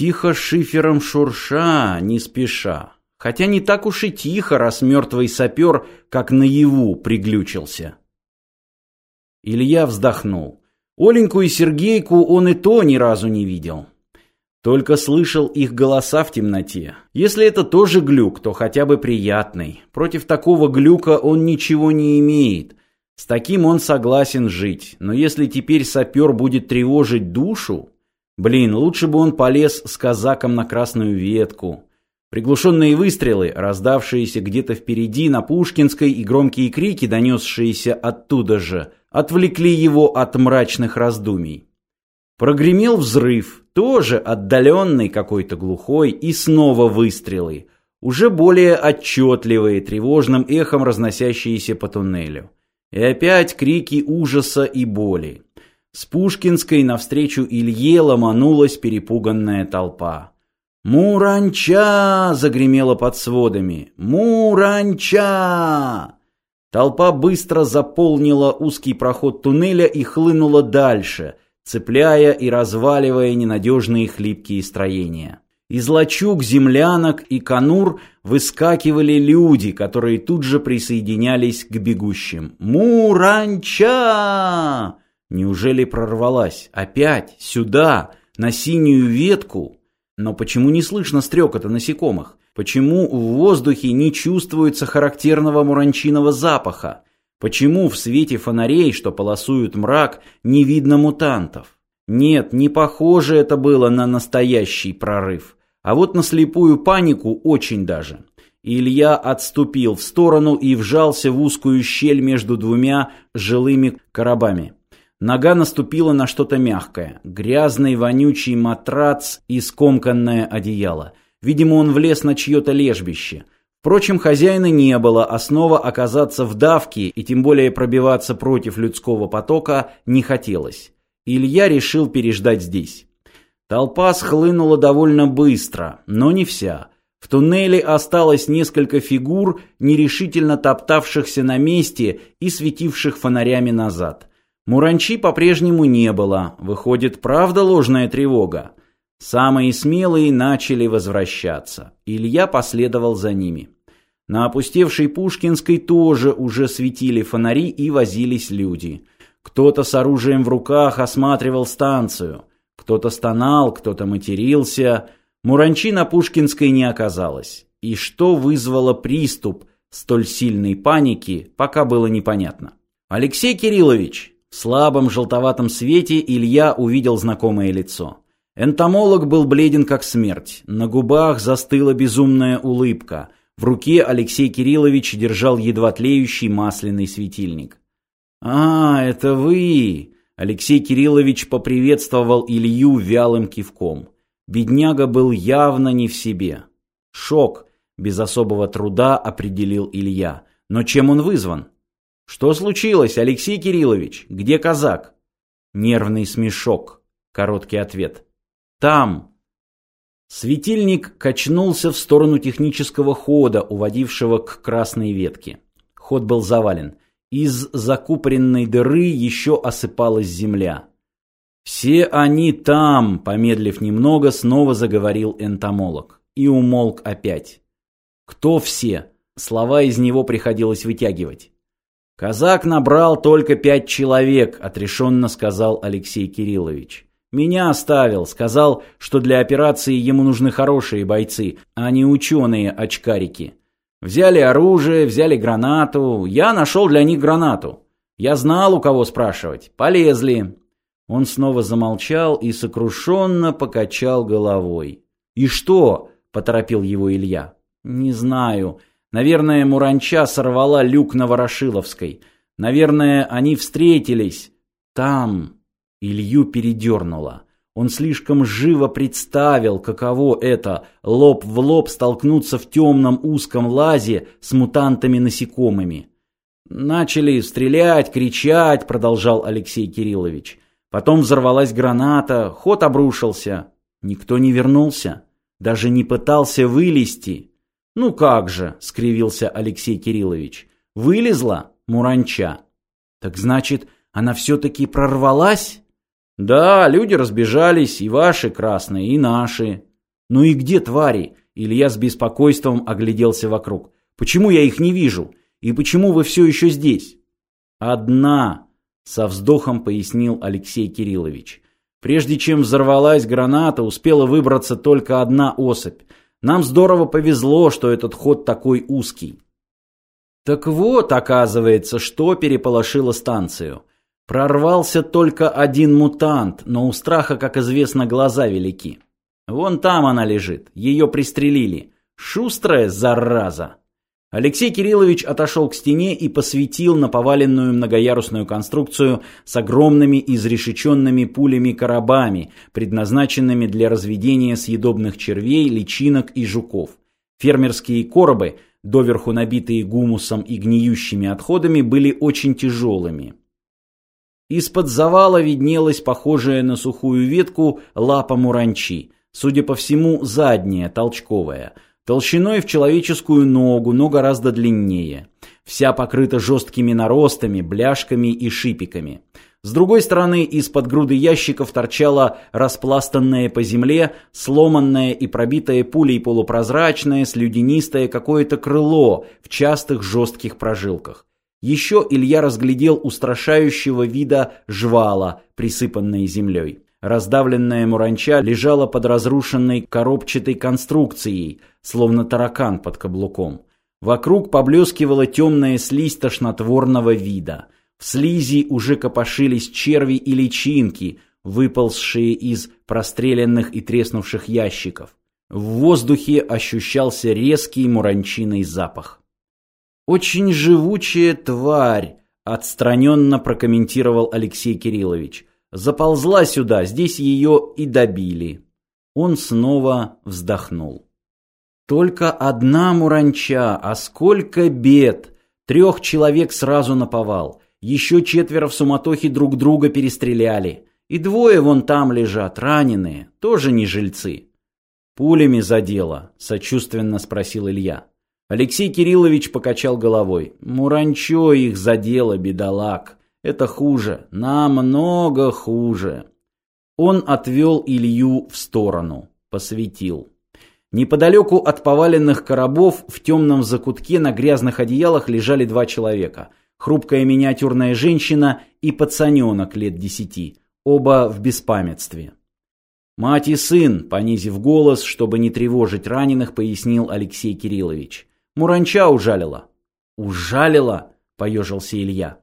Тихо шифером шурша, не спеша. Хотя не так уж и тихо, раз мертвый сапер, как наяву, приглючился. Илья вздохнул. Оленьку и Сергейку он и то ни разу не видел. Только слышал их голоса в темноте. Если это тоже глюк, то хотя бы приятный. Против такого глюка он ничего не имеет. С таким он согласен жить. Но если теперь сапер будет тревожить душу... Блин, лучше бы он полез с казаком на красную ветку. Приглушенные выстрелы, раздавшиеся где-то впереди на Пушкинской и громкие крики, донесшиеся оттуда же, отвлекли его от мрачных раздумий. Прогремел взрыв, тоже отдаленный какой-то глухой, и снова выстрелы, уже более отчетливые, тревожным эхом разносящиеся по туннелю. И опять крики ужаса и боли. С Пушкинской навстречу Илье ломанулась перепуганная толпа. «Муранча!» — загремело под сводами. «Муранча!» Толпа быстро заполнила узкий проход туннеля и хлынула дальше, цепляя и разваливая ненадежные хлипкие строения. Из лачуг, землянок и конур выскакивали люди, которые тут же присоединялись к бегущим. «Муранча!» Неужели прорвалась? Опять? Сюда? На синюю ветку? Но почему не слышно стрекота насекомых? Почему в воздухе не чувствуется характерного муранчиного запаха? Почему в свете фонарей, что полосуют мрак, не видно мутантов? Нет, не похоже это было на настоящий прорыв. А вот на слепую панику очень даже. Илья отступил в сторону и вжался в узкую щель между двумя жилыми коробами. Нога наступила на что-то мягкое. Грязный вонючий матрац и скомканное одеяло. Видимо, он влез на чье-то лежбище. Впрочем, хозяина не было, а снова оказаться в давке и тем более пробиваться против людского потока не хотелось. Илья решил переждать здесь. Толпа схлынула довольно быстро, но не вся. В туннеле осталось несколько фигур, нерешительно топтавшихся на месте и светивших фонарями назад. Муранчи по-прежнему не было. Выходит, правда ложная тревога. Самые смелые начали возвращаться. Илья последовал за ними. На опустевшей Пушкинской тоже уже светили фонари и возились люди. Кто-то с оружием в руках осматривал станцию. Кто-то стонал, кто-то матерился. Муранчи на Пушкинской не оказалось. И что вызвало приступ столь сильной паники, пока было непонятно. «Алексей Кириллович!» В слабом желтоватом свете Илья увидел знакомое лицо. Энтомолог был бледен как смерть. На губах застыла безумная улыбка. В руке Алексей Кириллович держал едва тлеющий масляный светильник. «А, это вы!» Алексей Кириллович поприветствовал Илью вялым кивком. Бедняга был явно не в себе. Шок, без особого труда определил Илья. Но чем он вызван? «Что случилось, Алексей Кириллович? Где казак?» Нервный смешок. Короткий ответ. «Там». Светильник качнулся в сторону технического хода, уводившего к красной ветке. Ход был завален. Из закупоренной дыры еще осыпалась земля. «Все они там», — помедлив немного, снова заговорил энтомолог. И умолк опять. «Кто все?» Слова из него приходилось вытягивать. «Казак набрал только пять человек», — отрешенно сказал Алексей Кириллович. «Меня оставил, сказал, что для операции ему нужны хорошие бойцы, а не ученые-очкарики. Взяли оружие, взяли гранату. Я нашел для них гранату. Я знал, у кого спрашивать. Полезли». Он снова замолчал и сокрушенно покачал головой. «И что?» — поторопил его Илья. «Не знаю. Наверное, Муранча сорвала люк на Ворошиловской. Наверное, они встретились. Там Илью передернуло. Он слишком живо представил, каково это — лоб в лоб столкнуться в темном узком лазе с мутантами-насекомыми. «Начали стрелять, кричать», — продолжал Алексей Кириллович. Потом взорвалась граната, ход обрушился. Никто не вернулся, даже не пытался вылезти. «Ну как же», — скривился Алексей Кириллович, — «вылезла Муранча». «Так значит, она все-таки прорвалась?» «Да, люди разбежались, и ваши красные, и наши». «Ну и где твари?» Илья с беспокойством огляделся вокруг. «Почему я их не вижу? И почему вы все еще здесь?» «Одна», — со вздохом пояснил Алексей Кириллович. «Прежде чем взорвалась граната, успела выбраться только одна особь. Нам здорово повезло, что этот ход такой узкий». Так вот, оказывается, что переполошило станцию. Прорвался только один мутант, но у страха, как известно, глаза велики. Вон там она лежит, ее пристрелили. Шустрая зараза. Алексей Кириллович отошел к стене и посветил на поваленную многоярусную конструкцию с огромными изрешеченными пулями-коробами, предназначенными для разведения съедобных червей, личинок и жуков. Фермерские коробы, доверху набитые гумусом и гниющими отходами, были очень тяжелыми. Из-под завала виднелась похожая на сухую ветку лапа муранчи, судя по всему, задняя, толчковая, толщиной в человеческую ногу, но гораздо длиннее. Вся покрыта жесткими наростами, бляшками и шипиками. С другой стороны, из-под груды ящиков торчало распластанное по земле, сломанное и пробитое пулей полупрозрачное, слюдянистое какое-то крыло в частых жестких прожилках. Еще Илья разглядел устрашающего вида жвала, присыпанные землей. Раздавленная муранча лежала под разрушенной коробчатой конструкцией, словно таракан под каблуком. Вокруг поблескивала темная слизь тошнотворного вида. В слизи уже копошились черви и личинки, выползшие из простреленных и треснувших ящиков. В воздухе ощущался резкий муранчиный запах. «Очень живучая тварь», — отстраненно прокомментировал Алексей Кириллович. «Заползла сюда, здесь ее и добили». Он снова вздохнул. «Только одна муранча, а сколько бед! Трех человек сразу наповал, еще четверо в суматохе друг друга перестреляли, и двое вон там лежат, раненые, тоже не жильцы». «Пулями задело?» — сочувственно спросил Илья. Алексей Кириллович покачал головой. «Муранчо их задело, бедолаг. Это хуже, намного хуже». Он отвел Илью в сторону, посветил. Неподалеку от поваленных коробов в темном закутке на грязных одеялах лежали два человека. Хрупкая миниатюрная женщина и пацаненок лет десяти, оба в беспамятстве. «Мать и сын», понизив голос, чтобы не тревожить раненых, пояснил Алексей Кириллович. Муранча ужалила. Ужалила? Поежился Илья.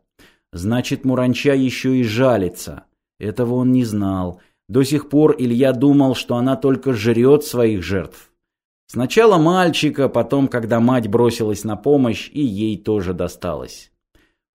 Значит, Муранча еще и жалится. Этого он не знал. До сих пор Илья думал, что она только жрет своих жертв. Сначала мальчика, потом, когда мать бросилась на помощь, и ей тоже досталось.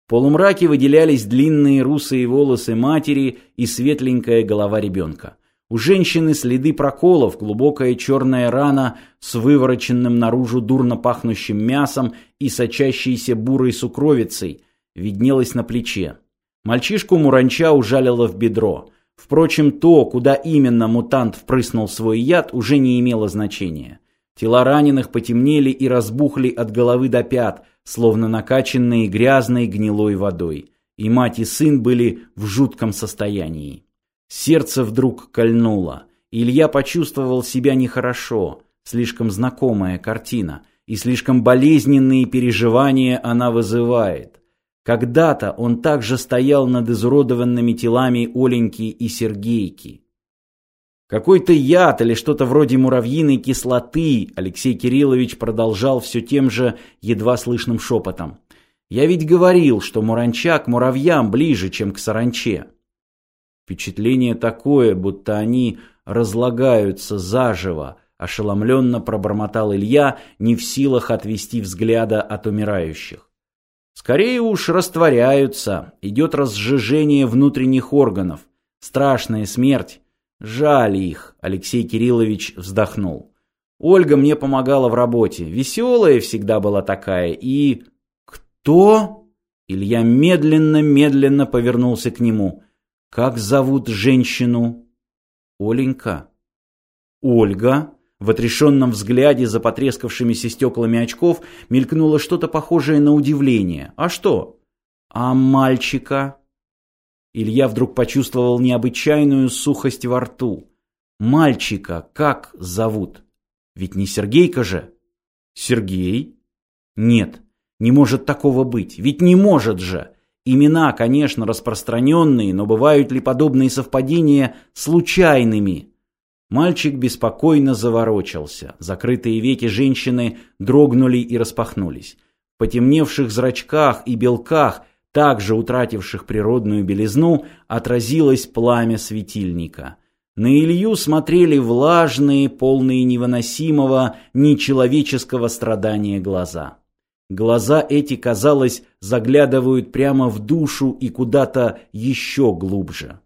В полумраке выделялись длинные русые волосы матери и светленькая голова ребенка. У женщины следы проколов, глубокая черная рана с вывороченным наружу дурно пахнущим мясом и сочащейся бурой сукровицей виднелась на плече. Мальчишку Муранча ужалило в бедро. Впрочем, то, куда именно мутант впрыснул свой яд, уже не имело значения. Тела раненых потемнели и разбухли от головы до пят, словно накачанные грязной гнилой водой. И мать и сын были в жутком состоянии. Сердце вдруг кольнуло. Илья почувствовал себя нехорошо. Слишком знакомая картина. И слишком болезненные переживания она вызывает. Когда-то он также стоял над изуродованными телами Оленьки и Сергейки. Какой-то яд или что-то вроде муравьиной кислоты Алексей Кириллович продолжал все тем же едва слышным шепотом. «Я ведь говорил, что муранча к муравьям ближе, чем к саранче». Впечатление такое, будто они разлагаются заживо, ошеломленно пробормотал Илья, не в силах отвести взгляда от умирающих. Скорее уж растворяются, идет разжижение внутренних органов. Страшная смерть. Жаль их, Алексей Кириллович вздохнул. Ольга мне помогала в работе, веселая всегда была такая, и... Кто? Илья медленно-медленно повернулся к нему. Как зовут женщину? Оленька. Ольга. В отрешенном взгляде за потрескавшимися стеклами очков мелькнуло что-то похожее на удивление. А что? А мальчика? Илья вдруг почувствовал необычайную сухость во рту. Мальчика как зовут? Ведь не Сергейка же? Сергей? Нет, не может такого быть. Ведь не может же. Имена, конечно, распространенные, но бывают ли подобные совпадения случайными? Мальчик беспокойно заворочался. Закрытые веки женщины дрогнули и распахнулись. В потемневших зрачках и белках, также утративших природную белизну, отразилось пламя светильника. На Илью смотрели влажные, полные невыносимого, нечеловеческого страдания глаза. Глаза эти, казалось, заглядывают прямо в душу и куда-то еще глубже.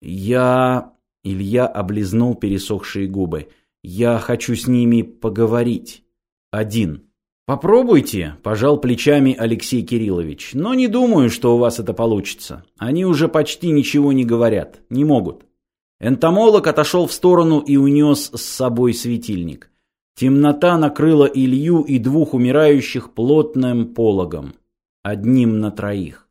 «Я...» — Илья облизнул пересохшие губы. «Я хочу с ними поговорить. Один». «Попробуйте», — пожал плечами Алексей Кириллович. «Но не думаю, что у вас это получится. Они уже почти ничего не говорят. Не могут». Энтомолог отошел в сторону и унес с собой светильник. Темнота накрыла Илью и двух умирающих плотным пологом, одним на троих.